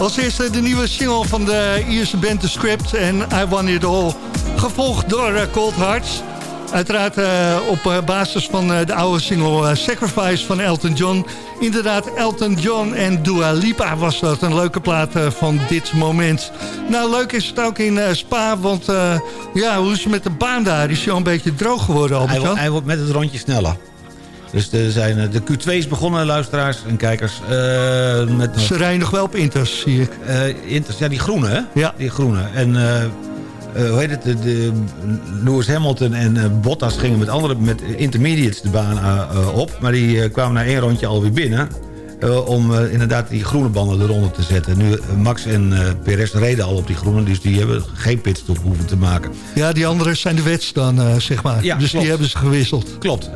Als eerste de nieuwe single van de Ierse band The Script en I Want It All. Gevolgd door eh, Cold Hearts. Uiteraard eh, op eh, basis van de oude single Sacrifice van Elton John. Inderdaad, Elton John en Dua Lipa was dat. Een leuke plaat van dit moment. Nou, leuk is het ook in Spa, want ja, hoe is het met de baan daar? Is hij al een beetje droog geworden, Albert hij wordt met het rondje sneller. Dus er zijn eh, de Q2's begonnen, luisteraars en kijkers. eh, met Ze rijden nog wel op Inters, zie ik. Eh, Inters, ja, die groene, hè? Ja. Die groene. En hoe heet het? De, de, Lewis Hamilton en Bottas gingen met andere met intermediates de baan op. Maar die kwamen na één rondje alweer binnen. om inderdaad die groene banden eronder te zetten. Nu, Max en Perez reden al op die groene. Dus die hebben geen pitstop hoeven te maken. Ja, die anderen zijn de wets dan, zeg maar. Ja, dus klopt. die hebben ze gewisseld. Klopt.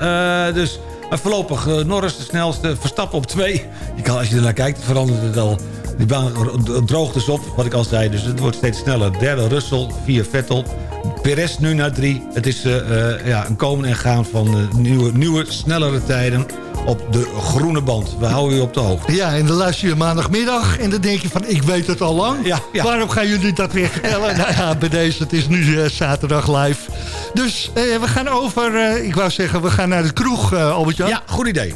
Dus maar voorlopig eh, Norris de snelste. Verstappen op twee. Als je er naar kijkt, verandert het al. Die baan ro- droogt dus op, wat ik al zei. Dus het wordt steeds sneller. Derde Russell, vier Vettel. Perez nu naar drie. Het is eh, eh, ja, een komen en gaan van nieuwe, nieuwe, snellere tijden op de groene band. We houden u op de hoogte. Ja, en dan luister je maandagmiddag en dan denk je van, ik weet het al lang. Ja, ja. Waarom gaan jullie dat weer vertellen? nou ja, bij deze, het is nu eh, zaterdag live. Dus eh, we gaan over, eh, ik wou zeggen, we gaan naar de kroeg, Albert-Jan. Ja, goed idee.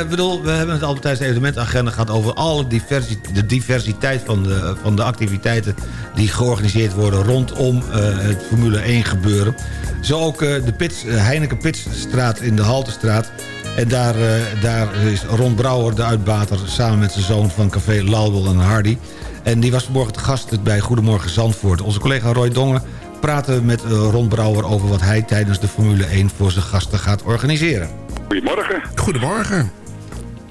Ik bedoel, we hebben het altijd tijdens de evenementagenda gehad... over alle diversi de diversiteit van de, van de activiteiten... die georganiseerd worden rondom het Formule 1 gebeuren. Zo ook de Pits, Heineken Pitstraat in de Haltestraat. En daar, eh, daar is Ron Brouwer, de uitbater... samen met zijn zoon van Café Laudel en Hardy. En die was vanmorgen te gast bij Goedemorgen Zandvoort. Onze collega Roy Dongen praten met eh, Ron Brouwer... over wat hij tijdens de Formule 1 voor zijn gasten gaat organiseren. Goedemorgen. Goedemorgen.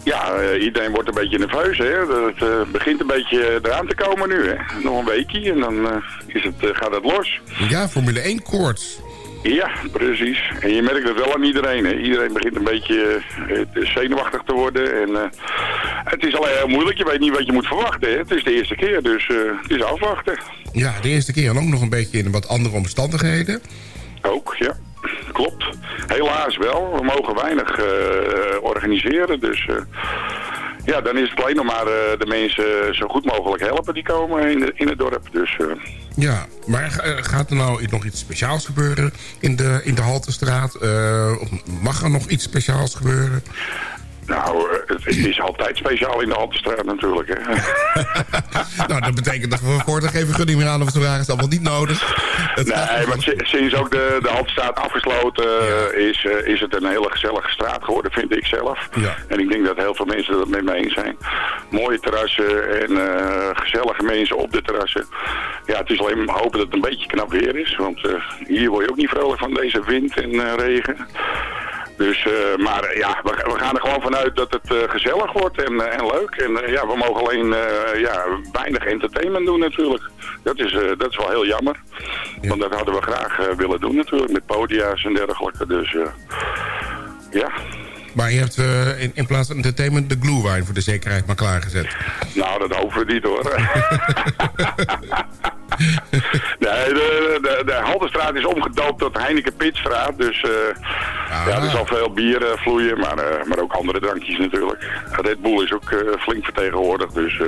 Ja, eh, iedereen wordt een beetje nerveus. Hè? Het eh, begint een beetje eraan te komen nu. Hè? Nog een weekje en dan eh, is het, gaat het los. Ja, Formule 1 koorts. Ja, precies. En je merkt het wel aan iedereen. Hè? Iedereen begint een beetje eh, zenuwachtig te worden. En, eh, het is alleen heel moeilijk. Je weet niet wat je moet verwachten. Hè? Het is de eerste keer, dus eh, het is afwachten. Ja, de eerste keer en ook nog een beetje in wat andere omstandigheden. Ook, ja. Klopt. Helaas wel. We mogen weinig eh, organiseren. Dus eh, ja, dan is het alleen nog maar eh, de mensen zo goed mogelijk helpen die komen in, de- in het dorp. Dus eh, Ja, maar eh, gaat er nou nog iets speciaals gebeuren in de, in de Haltestraat? Of mag er nog iets speciaals gebeuren? Nou, eh, het, is altijd speciaal in de Haltestraat natuurlijk. Hè. nou, dat betekent dat we voor geen vergunning meer aan of te vragen. is allemaal niet nodig. Het Nee, maar si- sinds ook de, de Haltestraat afgesloten eh, is, eh, is het een hele gezellige straat geworden, vind ik zelf. Ja. En ik denk dat heel veel mensen het met me eens zijn. Mooie terrassen en gezellige mensen op de terrassen. Ja, het is alleen maar hopen dat het een beetje knap weer is. Want hier word je ook niet vrolijk van deze wind en regen. Dus, eh, maar ja, we, we gaan er gewoon vanuit dat het eh, gezellig wordt en, eh, en leuk. En ja, we mogen alleen ja, weinig entertainment doen natuurlijk. Dat is, dat is wel heel jammer. Want dat hadden we graag willen doen natuurlijk, met podia's en dergelijke. Dus ja, Maar je hebt eh, in, in plaats van entertainment de glühwein voor de zekerheid maar klaargezet. nou dat hopen we niet hoor. Nee, de, de, de Halterstraat is omgedoopt tot Heineken Pitstraat. Dus eh, ja, er zal veel bier eh, vloeien, maar, maar ook andere drankjes natuurlijk. Red Bull is ook flink vertegenwoordigd. Dus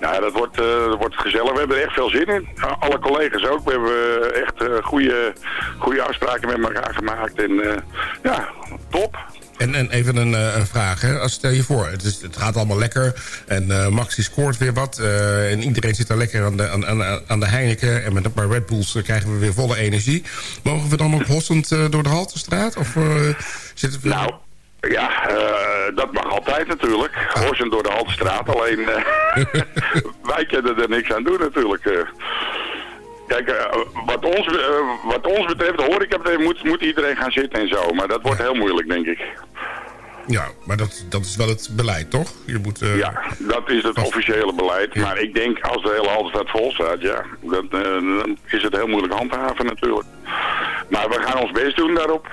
ja, dat wordt, dat wordt gezellig. We hebben er echt veel zin in. Alle collega's ook. We hebben echt goede, goede afspraken met elkaar gemaakt. En ja, top. En, en even een, eh, een vraag. Hè. Als stel je voor, het, is, het gaat allemaal lekker. En eh, Max die scoort weer wat. eh, en iedereen zit daar lekker aan de, aan, aan, de Heineken. En met een paar Red Bulls krijgen we weer volle energie. Mogen we dan ook hossend door de Haltestraat? Of zitten we... Nou, ja, dat mag altijd natuurlijk. Horsen door de Haltestraat. Alleen, wij kunnen er niks aan doen natuurlijk. eh. Kijk, wat, ons, wat ons betreft, de horeca betreft, moet, moet iedereen gaan zitten en zo. Maar dat wordt heel moeilijk, denk ik. Ja, maar dat, dat is wel het beleid, toch? Je moet, eh, Ja, dat is het officiële beleid. Maar ik denk, als de hele Haltestraat vol staat, ja, dan, eh, dan is het heel moeilijk handhaven natuurlijk. Maar we gaan ons best doen daarop.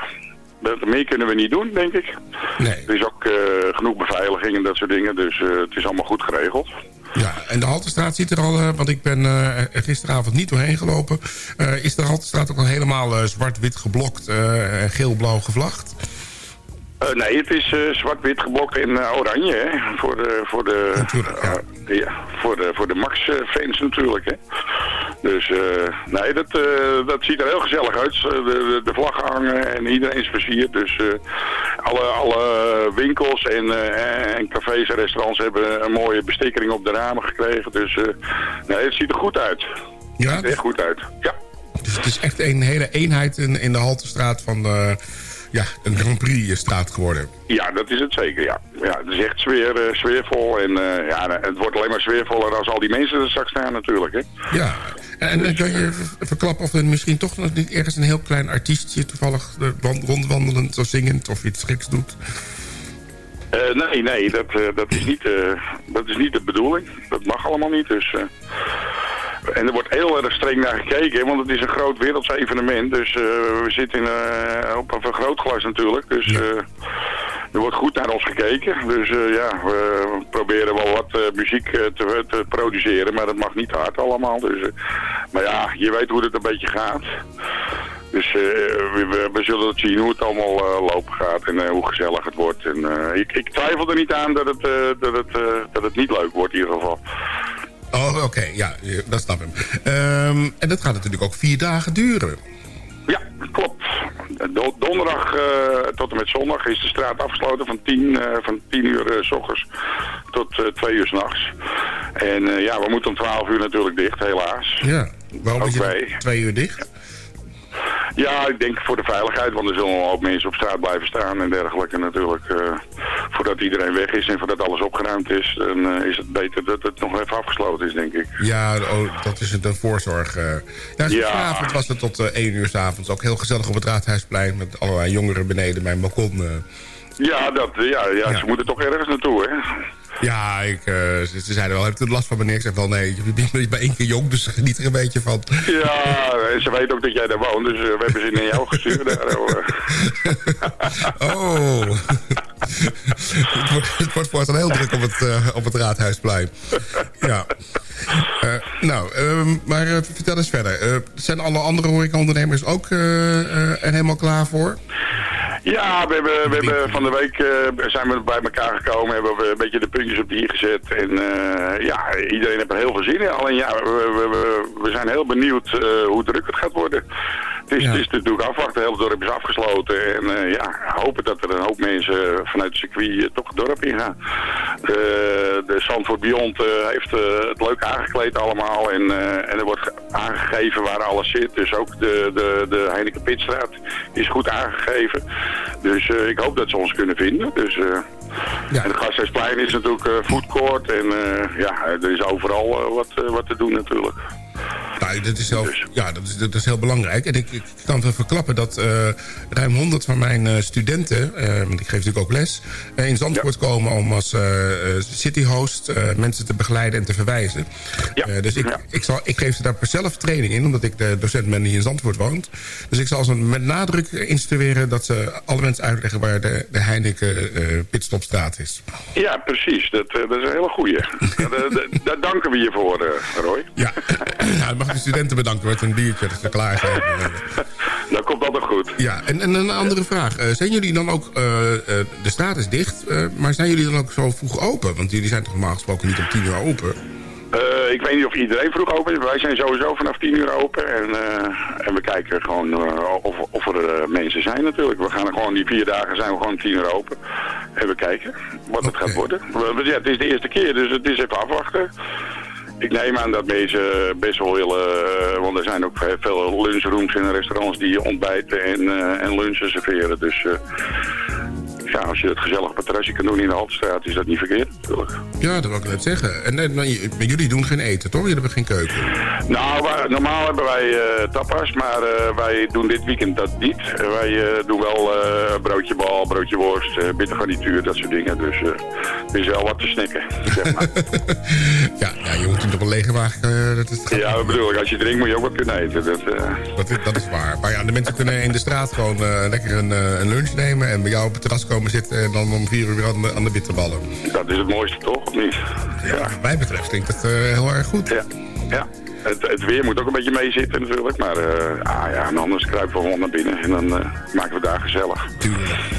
Dat, meer kunnen we niet doen, denk ik. Nee. Er is ook eh, genoeg beveiliging en dat soort dingen, dus het is allemaal goed geregeld. Ja, en de Haltestraat ziet er al, want ik ben er gisteravond niet doorheen gelopen. is de Haltestraat ook al helemaal zwart-wit geblokt en geel-blauw gevlacht? Eh, nee, het is eh, zwart-wit geblokt in eh, oranje, hè. Voor de, voor de, ja, voor de, voor de Max-fans natuurlijk, hè. Dus, nee, dat, dat ziet er heel gezellig uit. De, de, de vlaggen hangen en iedereen is versierd. Dus alle, alle winkels en, en cafés en restaurants hebben een mooie bestikkering op de ramen gekregen. Dus, nee, het ziet er goed uit. Ja? Het ziet er echt goed uit, ja. Dus het is echt een hele eenheid in, in de Haltestraat van de, ja, een Grand Prix-straat geworden. Ja, dat is het zeker, ja. ja het is echt sfeer, eh, sfeervol en eh, ja, het wordt alleen maar sfeervoller als al die mensen er straks staan natuurlijk, hè. Ja, en dan kan je verklappen of er misschien toch nog niet ergens een heel klein artiestje toevallig eh, wan- rondwandelend of zingend of iets geks doet? Eh, nee, nee, dat, eh, dat, is niet, eh, dat is niet de bedoeling. Dat mag allemaal niet, dus... En er wordt heel erg streng naar gekeken, want het is een groot werelds evenement. Dus eh, we zitten in, eh, op een vergrootglas natuurlijk. Dus eh, er wordt goed naar ons gekeken. Dus ja, we proberen wel wat muziek te, te produceren, maar dat mag niet hard allemaal. Dus, maar ja, je weet hoe het een beetje gaat. Dus we, zullen het zien hoe het allemaal lopen gaat en hoe gezellig het wordt. En, ik, ik twijfel er niet aan dat het, dat, het, dat het niet leuk wordt in ieder geval. Oké, ja, dat snap ik. Ehm, en dat gaat natuurlijk ook vier dagen duren. Ja, klopt. Do- donderdag eh, tot en met zondag is de straat afgesloten van 10, eh, van 10 uur eh, s ochtends tot 2 uur s'nachts. En ja, we moeten om 12 uur natuurlijk dicht, helaas. Ja, waarom is je wij. dan twee uur dicht? Ja, ik denk voor de veiligheid, want er zullen ook mensen op straat blijven staan en dergelijke natuurlijk. eh, voordat iedereen weg is en voordat alles opgeruimd is, dan eh, is het beter dat het nog even afgesloten is, denk ik. Ja, oh, dat is het een voorzorg. eh. Ja, gisteravond was het tot eh, één uur s'avonds ook heel gezellig op het Raadhuisplein... met allerlei jongeren beneden mijn balkon. Ja, dat, ja, ja, ze moeten toch ergens naartoe, hè? Ja, ik, eh, ze, ze zeiden wel, heb je last van meneer? Ik zeg wel, nee, je bent maar één keer jong, dus geniet er een beetje van. Ja, en ze weten ook dat jij daar woont, dus eh, we hebben ze naar jou gestuurd. Daar, eh. Oh. het, wordt, voortaan heel druk op het, eh, op het Raadhuisplein. Ja. Eh, nou, ehm, maar eh, vertel eens verder. Eh, zijn alle andere horecaondernemers ook er helemaal klaar voor? Ja, we hebben, we hebben van de week zijn we bij elkaar gekomen, hebben we een beetje de puntjes op die gezet. En ja, iedereen heeft er heel veel zin in. Alleen ja, we, we, zijn heel benieuwd hoe druk het gaat worden. Het is, het is natuurlijk afwachten, het hele dorp is afgesloten. En ja, hopen dat er een hoop mensen vanuit het circuit toch het dorp ingaan. De, de Zandvoort Beyond heeft het leuk aangekleed allemaal. En, eh, en er wordt aangegeven waar alles zit. Dus ook de, de, de Heineken Pitstraat is goed aangegeven. Dus eh, ik hoop dat ze ons kunnen vinden. Dus, eh, En de Gasthuisplein is natuurlijk foodcourt. En ja, er is overal wat, wat te doen natuurlijk. Nou, dat is, heel, ja, dat is, dat is heel belangrijk. En ik, ik kan wel verklappen dat eh, ruim 100 van mijn eh, studenten... want ik geef natuurlijk ook les... in Zandvoort komen om als cityhost mensen te begeleiden en te verwijzen. Dus ik, ik, zal, ik geef ze daar per zelf training in... omdat ik de docent ben die in Zandvoort woont. Dus ik zal ze met nadruk instrueren... dat ze alle mensen uitleggen waar de, de Heineken pitstopstraat is. Ja, precies. Dat, dat is een hele goeie. daar, danken we je voor, Roy. Ja, nou, het mag de studenten bedankt met een biertje dat ze klaar zijn. Dat komt altijd goed. Ja, en, en een andere vraag. Eh, zijn jullie dan ook... eh, eh, de straat is dicht, maar zijn jullie dan ook zo vroeg open? Want jullie zijn toch normaal gesproken niet om tien uur open? Ik weet niet of iedereen vroeg open is. Wij zijn sowieso vanaf 10 uur open. En, en we kijken gewoon of, of er mensen zijn natuurlijk. We gaan er gewoon die vier dagen zijn we gewoon 10 uur open. En we kijken wat het gaat worden. We- Ja, het is de eerste keer, dus het is even afwachten. Ik neem aan dat mensen best wel willen, eh, want er zijn ook veel lunchrooms en restaurants die ontbijten en, eh, en lunchen serveren. Dus eh, ja, als je het gezellig op het terrasje kan doen in de Haltestraat, is dat niet verkeerd natuurlijk. Ja, dat wil ik net zeggen. En, en, maar j- maar jullie doen geen eten, toch? Jullie hebben geen keuken. Nou, wij- normaal hebben wij eh, tapas, maar eh, wij doen dit weekend dat niet. Eh, wij eh, doen wel eh, broodje bal, broodje worst, eh bittergarnituur, dat soort dingen. Dus eh er is wel wat te snacken, zeg maar. Ja, ja je moet toch een lege wagen... eh, dat is, ja, dat bedoel ik. Als je drinkt moet je ook wat kunnen eten. Dat, eh, dat, is, dat is waar. Maar ja, de mensen kunnen in de straat gewoon eh, lekker een, eh, een lunch nemen... en bij jou op het terras komen zitten en dan om vier uur weer aan de, aan de bitterballen. dat is het mooiste toch, of niet? Ja, wat mij betreft klinkt het eh, heel erg goed. Ja, ja. Het, het weer moet ook een beetje meezitten natuurlijk. Maar eh, ah, ja, anders kruipen we gewoon naar binnen en dan eh, maken we daar gezellig.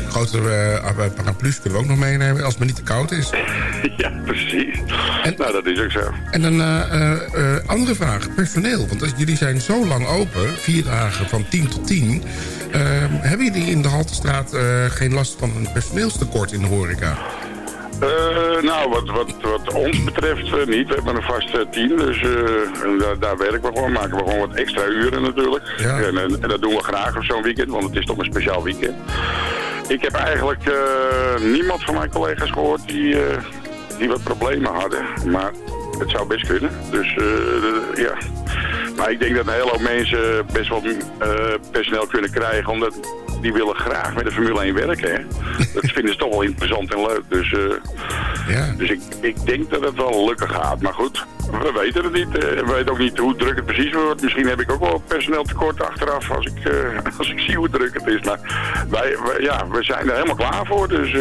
Grotere eh, paraplu's kunnen we ook nog meenemen als het maar niet te koud is. ja, precies. nou, dat is ook zo. En een eh, eh, eh, andere vraag, personeel. Want als jullie zijn zo lang open, vier dagen van 10 tot 10... eh, hebben jullie in de Haltestraat eh, geen last van een personeelstekort in de horeca? Eh, nou, wat, wat, wat ons betreft eh, niet. We hebben een vast team, dus daar, daar werken we gewoon. Maken we gewoon wat extra uren natuurlijk. En, en, en dat doen we graag op zo'n weekend, want het is toch een speciaal weekend. Ik heb eigenlijk niemand van mijn collega's gehoord die, die wat problemen hadden. Maar het zou best kunnen. Dus ja. Maar ik denk dat een hele hoop mensen best wel eh, personeel kunnen krijgen, omdat die willen graag met de Formule 1 werken. Hè. Dat vinden ze toch wel interessant en leuk. Dus, eh, dus ik, ik denk dat het wel lukken gaat. Maar goed, we weten het niet. Eh, we weten ook niet hoe druk het precies wordt. Misschien heb ik ook wel personeel tekort achteraf als ik, als ik zie hoe druk het is. Maar wij, wij- ja, we zijn er helemaal klaar voor. Dus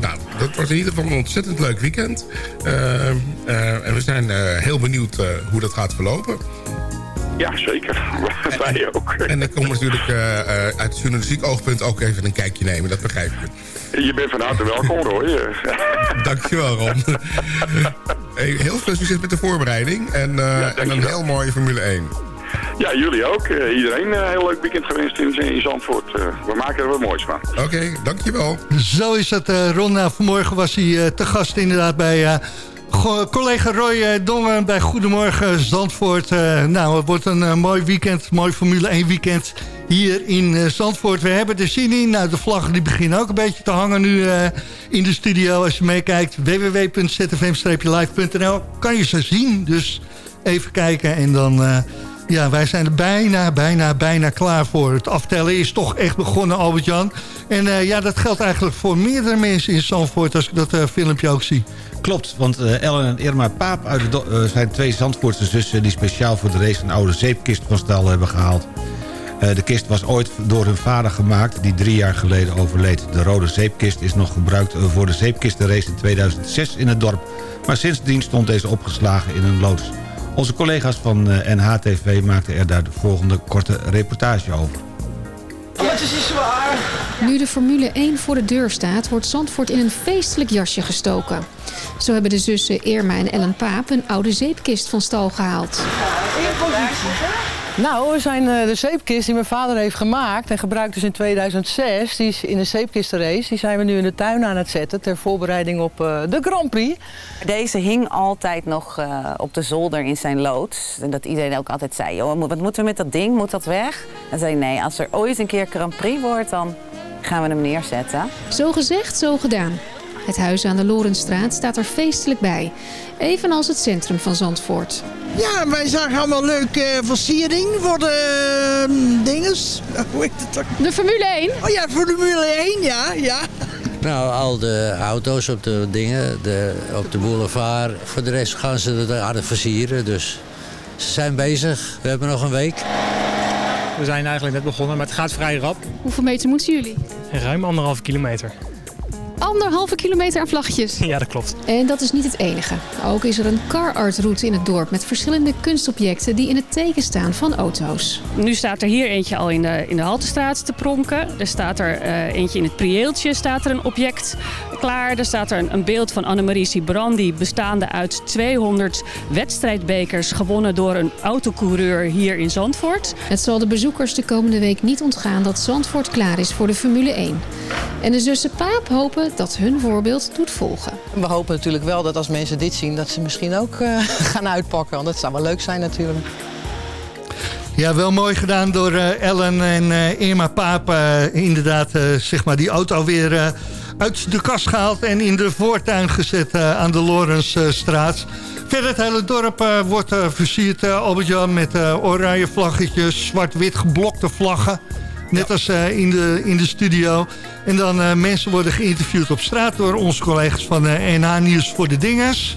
Nou, dat wordt in ieder geval een ontzettend leuk weekend. Eh, eh, en we zijn heel benieuwd hoe dat gaat verlopen. Ja, zeker. wij ook. En ik kom natuurlijk eh, eh, uit het journalistiek oogpunt ook even een kijkje nemen. Dat begrijp ik. Je bent van harte welkom, Roy. Dankjewel, Ron. Hey, heel veel succes met de voorbereiding. En, eh, en een heel mooie Formule 1. Ja, jullie ook. Eh, iedereen een heel leuk weekend gewenst in, in Zandvoort. We maken er wat moois van. Oké, dankjewel. Zo is het, eh, Ron. Nou, vanmorgen was hij eh, te gast inderdaad bij eh, collega Roy eh, Dongen bij Goedemorgen Zandvoort. Eh, nou, het wordt een eh, mooi weekend, mooi Formule 1 weekend hier in Zandvoort. We hebben er zin in. Nou, de vlaggen die beginnen ook een beetje te hangen nu in de studio. Als je meekijkt, www.zfm-live.nl kan je ze zien. Dus even kijken en dan... ja, wij zijn er bijna, bijna, bijna klaar voor. Het aftellen is toch echt begonnen, Albert-Jan. En eh, ja, dat geldt eigenlijk voor meerdere mensen in Zandvoort... als ik dat eh, filmpje ook zie. Klopt, want eh, Ellen en Irma Paap uit de zijn twee Zandvoortse zussen... die speciaal voor de race een oude zeepkist van stal hebben gehaald. Eh, de kist was ooit door hun vader gemaakt, die drie jaar geleden overleed. De rode zeepkist is nog gebruikt voor de zeepkistenrace in 2006 in het dorp. Maar sindsdien stond deze opgeslagen in een loods. Onze collega's van eh, NHTV maakten er daar de volgende korte reportage over. Het is zwaar. Nu de Formule 1 voor de deur staat, wordt Zandvoort in een feestelijk jasje gestoken. Zo hebben de zussen Irma en Ellen Paap een oude zeepkist van stal gehaald. Nou, we zijn eh, de zeepkist die mijn vader heeft gemaakt en gebruikt dus in 2006. Die is in de zeepkistenrace. Die zijn we nu in de tuin aan het zetten ter voorbereiding op eh, de Grand Prix. Deze hing altijd nog eh, op de zolder in zijn loods. En dat iedereen ook altijd zei, joh, wat moeten we met dat ding? Moet dat weg? En zei nee, als er ooit een keer Grand Prix wordt, dan gaan we hem neerzetten. Zo gezegd, zo gedaan. Het huis aan de Lorenstraat staat er feestelijk bij. Evenals het centrum van Zandvoort. Ja, wij zagen allemaal leuke eh, versiering voor de eh, dinges. Hoe heet het ook? De Formule 1? Oh ja, voor de Formule 1, ja. ja. Nou, al de auto's op de dingen, de, op de boulevard. Voor de rest gaan ze het aardig versieren, dus ze zijn bezig. We hebben nog een week. We zijn eigenlijk net begonnen, maar het gaat vrij rap. Hoeveel meter moeten jullie? Ruim anderhalf kilometer. Anderhalve kilometer aan vlaggetjes. Ja, dat klopt. En dat is niet het enige. Ook is er een car art route in het dorp met verschillende kunstobjecten die in het teken staan van auto's. Nu staat er hier eentje al in de, in de Haltestraat te pronken. Er staat er eh, eentje in het Prieeltje, staat er een object klaar. Er staat er een, een beeld van Annemarie Sibrandi bestaande uit 200 wedstrijdbekers gewonnen door een autocoureur hier in Zandvoort. Het zal de bezoekers de komende week niet ontgaan dat Zandvoort klaar is voor de Formule 1. En de zussen Paap hopen dat hun voorbeeld doet volgen. We hopen natuurlijk wel dat als mensen dit zien, dat ze misschien ook eh, gaan uitpakken. Want dat zou wel leuk zijn natuurlijk. Ja, wel mooi gedaan door eh, Ellen en eh, Irma Paap. inderdaad, eh, zeg maar, die auto weer eh, uit de kast gehaald... en in de voortuin gezet aan de Lorensstraat. Verder het hele dorp wordt versierd, Albert-Jan... met eh, oranje vlaggetjes, zwart-wit geblokte vlaggen. Net als eh, in, de, in de studio. En dan eh, mensen worden geïnterviewd op straat... door onze collega's van eh NH Nieuws voor de Dingers...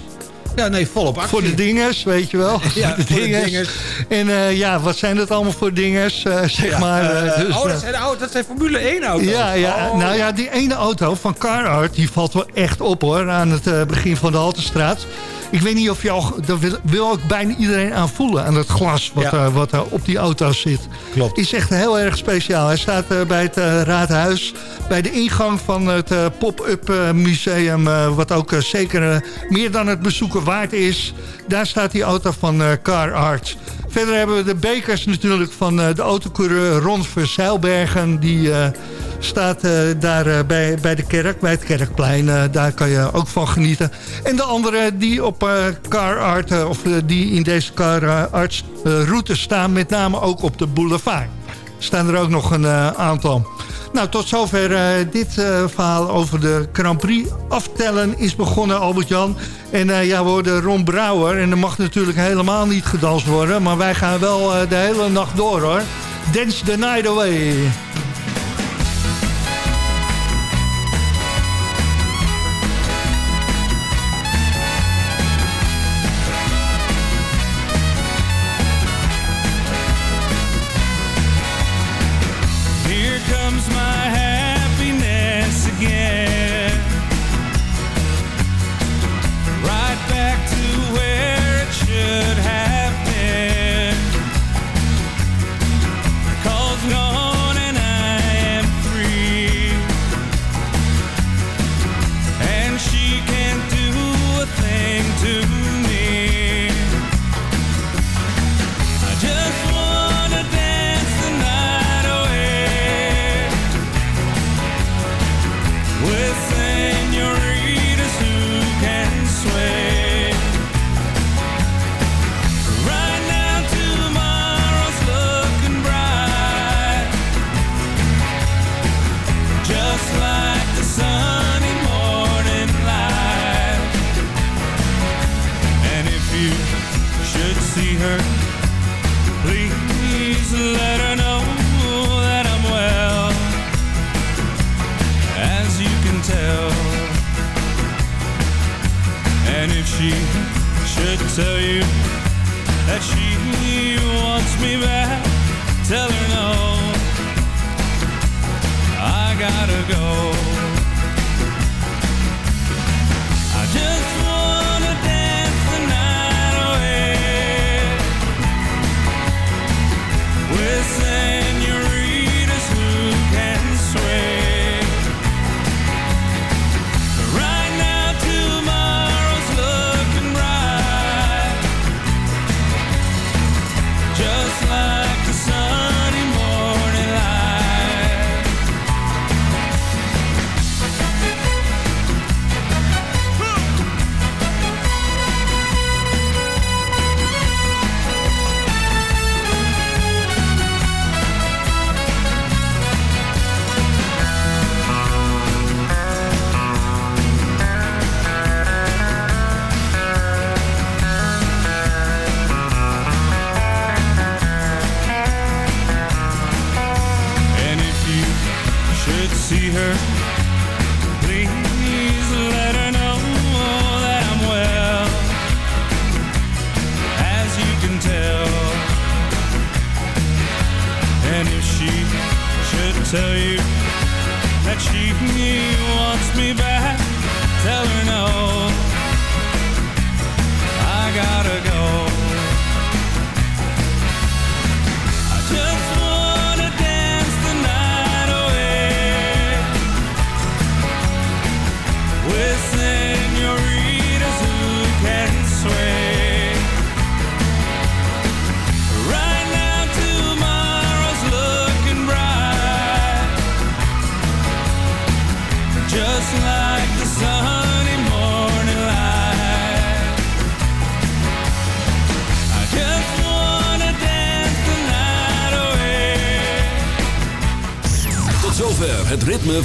Ja, nee, volop actie. Voor de dingers, weet je wel. Ja, voor de dingers. En eh, ja, wat zijn dat allemaal voor dingers, eh, zeg Ja, maar. eh, eh, dus, oh, eh, dat zijn, oh, dat zijn Formule 1 auto's. ja, ja, Oh. nou ja, die ene auto van CarArt, die valt wel echt op hoor, aan het eh, begin van de Haltestraat. Ik weet niet of je al, daar wil, wil ook bijna iedereen aan voelen, aan het glas wat, Ja. eh, wat er op die auto zit. Klopt. Is echt heel erg speciaal. Hij staat eh, bij het eh, raadhuis, bij de ingang van het eh, pop-up eh, museum, eh, wat ook eh, zeker eh, meer dan het bezoeken waard is. Daar staat die auto van eh CarArt. Verder hebben we de bekers natuurlijk van eh, de autocoureur Ron Verzeilbergen. Die eh, staat eh, daar eh, bij, bij de kerk, bij het kerkplein. Eh, daar kan je ook van genieten. En de andere die op CarArt, eh, of die in deze CarArt eh, route staan, met name ook op de boulevard. Staan er ook nog een aantal. Nou, tot zover dit verhaal over de Grand Prix. Aftellen is begonnen, Albert-Jan. En ja, we hoorden Ron Brouwer. En er mag natuurlijk helemaal niet gedanst worden. Maar wij gaan wel de hele nacht door, hoor. Dance the night away.